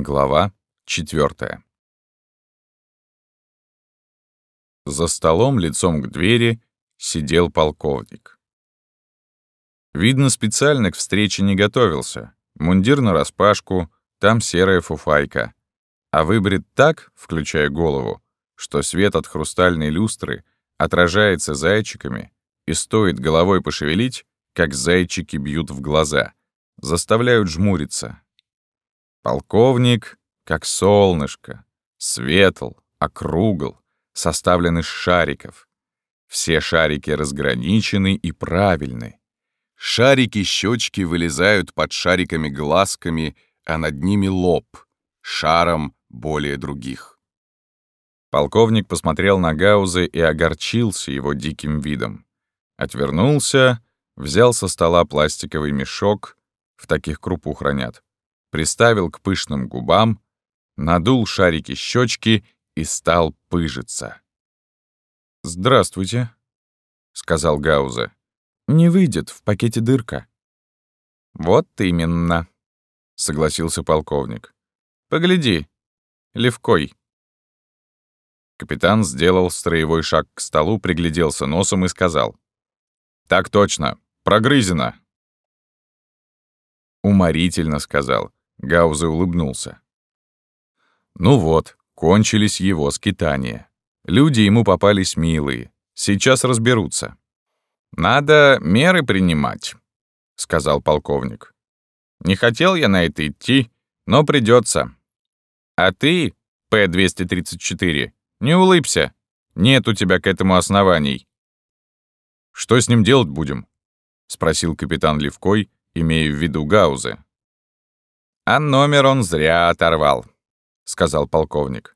Глава 4. За столом лицом к двери сидел полковник. Видно, специально к встрече не готовился. Мундир нараспашку, там серая фуфайка. А выбрит так, включая голову, что свет от хрустальной люстры отражается зайчиками и стоит головой пошевелить, как зайчики бьют в глаза, заставляют жмуриться. Полковник, как солнышко, светл, округл, составлен из шариков. Все шарики разграничены и правильны. Шарики-щечки вылезают под шариками глазками, а над ними лоб, шаром более других. Полковник посмотрел на Гаузы и огорчился его диким видом. Отвернулся, взял со стола пластиковый мешок, в таких крупу хранят, приставил к пышным губам, надул шарики щечки и стал пыжиться. «Здравствуйте», — сказал Гаузе. «Не выйдет, в пакете дырка». «Вот именно», — согласился полковник. «Погляди, Левкой». Капитан сделал строевой шаг к столу, пригляделся носом и сказал. «Так точно, прогрызено». «Уморительно», — сказал. Гаузе улыбнулся. Ну вот, кончились его скитания. Люди ему попались милые. Сейчас разберутся. «Надо меры принимать», — сказал полковник. «Не хотел я на это идти, но придется. А ты, П-234, не улыбся. Нет у тебя к этому оснований». «Что с ним делать будем?» — спросил капитан Левкой, имея в виду Гаузы. «А номер он зря оторвал», — сказал полковник.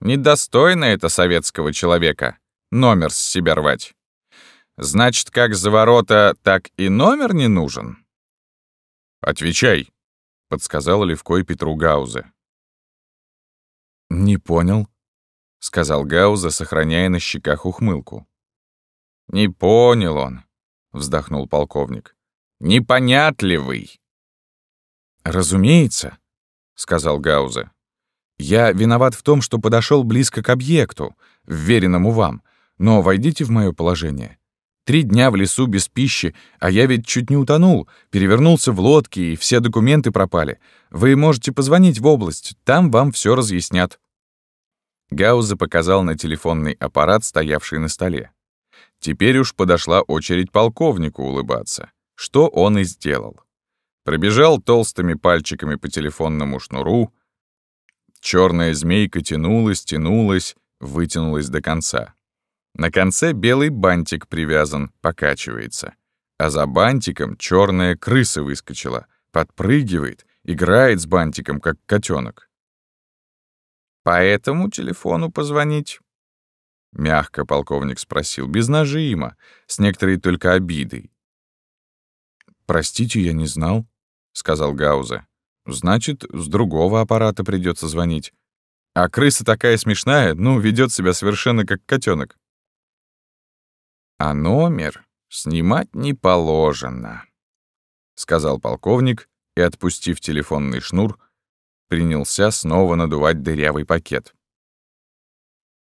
«Недостойно это советского человека, номер с себя рвать. Значит, как за ворота, так и номер не нужен?» «Отвечай», — подсказал Левкой Петру Гаузе. «Не понял», — сказал Гауза, сохраняя на щеках ухмылку. «Не понял он», — вздохнул полковник. «Непонятливый». «Разумеется», — сказал Гаузе. «Я виноват в том, что подошел близко к объекту, вверенному вам, но войдите в мое положение. Три дня в лесу без пищи, а я ведь чуть не утонул, перевернулся в лодке, и все документы пропали. Вы можете позвонить в область, там вам все разъяснят». Гаузе показал на телефонный аппарат, стоявший на столе. Теперь уж подошла очередь полковнику улыбаться, что он и сделал. Пробежал толстыми пальчиками по телефонному шнуру. Черная змейка тянулась, тянулась, вытянулась до конца. На конце белый бантик привязан, покачивается. А за бантиком черная крыса выскочила, подпрыгивает, играет с бантиком, как котенок. «По этому телефону позвонить?» Мягко полковник спросил, без нажима, с некоторой только обидой. «Простите, я не знал», — сказал Гаузе. «Значит, с другого аппарата придется звонить. А крыса такая смешная, ну, ведет себя совершенно как котенок. «А номер снимать не положено», — сказал полковник и, отпустив телефонный шнур, принялся снова надувать дырявый пакет.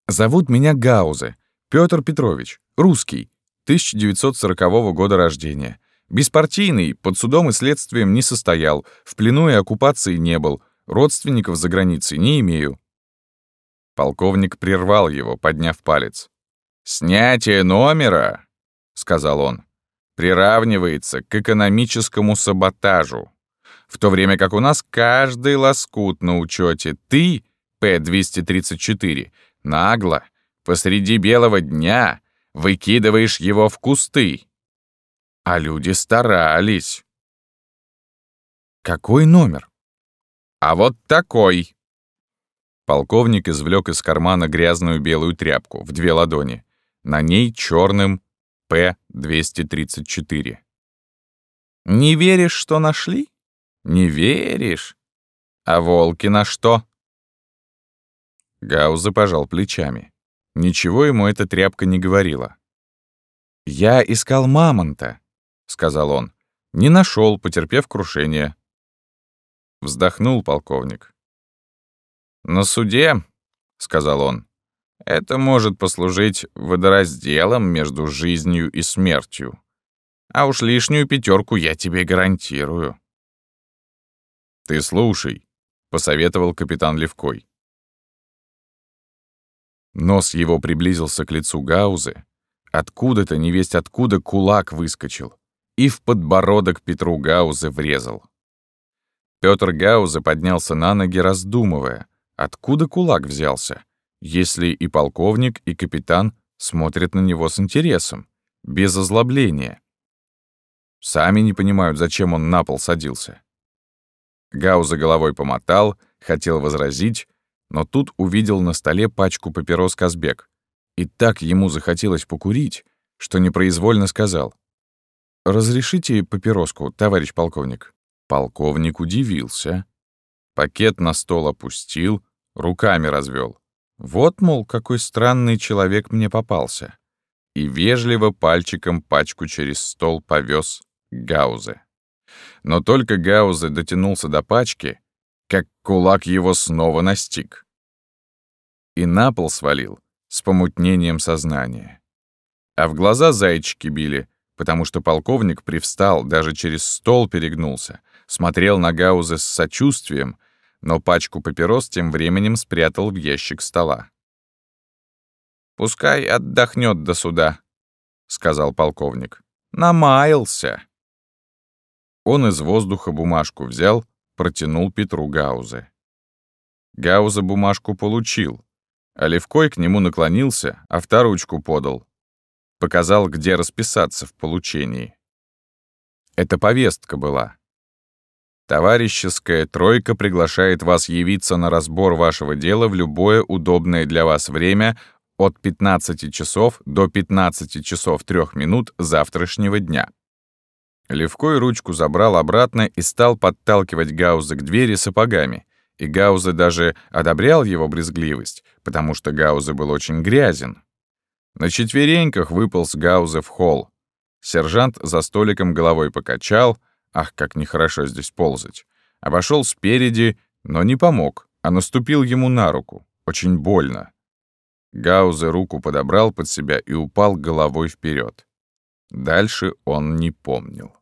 «Зовут меня Гаузе, Петр Петрович, русский, 1940 года рождения. Беспартийный, под судом и следствием не состоял, в плену и оккупации не был, родственников за границей не имею. Полковник прервал его, подняв палец. «Снятие номера», — сказал он, — «приравнивается к экономическому саботажу, в то время как у нас каждый лоскут на учете ты, П-234, нагло, посреди белого дня, выкидываешь его в кусты. А люди старались. Какой номер? А вот такой. Полковник извлек из кармана грязную белую тряпку в две ладони. На ней черным П-234. Не веришь, что нашли? Не веришь? А волки на что? Гауза пожал плечами. Ничего ему эта тряпка не говорила. «Я искал мамонта», сказал он. Не нашел, потерпев крушение. Вздохнул полковник. «На суде», — сказал он, — «это может послужить водоразделом между жизнью и смертью. А уж лишнюю пятерку я тебе гарантирую». «Ты слушай», — посоветовал капитан Левкой. Нос его приблизился к лицу Гаузы. Откуда-то, невесть откуда, кулак выскочил и в подбородок Петру Гаузе врезал. Пётр Гаузе поднялся на ноги, раздумывая, откуда кулак взялся, если и полковник, и капитан смотрят на него с интересом, без озлобления. Сами не понимают, зачем он на пол садился. Гауза головой помотал, хотел возразить, но тут увидел на столе пачку папирос Казбек. И так ему захотелось покурить, что непроизвольно сказал. «Разрешите папироску, товарищ полковник?» Полковник удивился. Пакет на стол опустил, руками развел. Вот, мол, какой странный человек мне попался. И вежливо пальчиком пачку через стол повез Гаузе. Но только Гаузе дотянулся до пачки, как кулак его снова настиг. И на пол свалил с помутнением сознания. А в глаза зайчики били, потому что полковник привстал, даже через стол перегнулся, смотрел на Гауза с сочувствием, но пачку папирос тем временем спрятал в ящик стола. «Пускай отдохнет до суда», — сказал полковник. «Намаялся». Он из воздуха бумажку взял, протянул Петру Гаузе. Гауза бумажку получил, а Левкой к нему наклонился, авторучку подал. Показал, где расписаться в получении. Это повестка была. Товарищеская тройка приглашает вас явиться на разбор вашего дела в любое удобное для вас время от 15 часов до 15 часов 3 минут завтрашнего дня. Левкой ручку забрал обратно и стал подталкивать Гауза к двери сапогами. И Гауза даже одобрял его брезгливость, потому что Гауза был очень грязен. На четвереньках выполз Гауза в холл. Сержант за столиком головой покачал, ах, как нехорошо здесь ползать. Обошел спереди, но не помог, а наступил ему на руку. Очень больно. Гаузе руку подобрал под себя и упал головой вперед. Дальше он не помнил.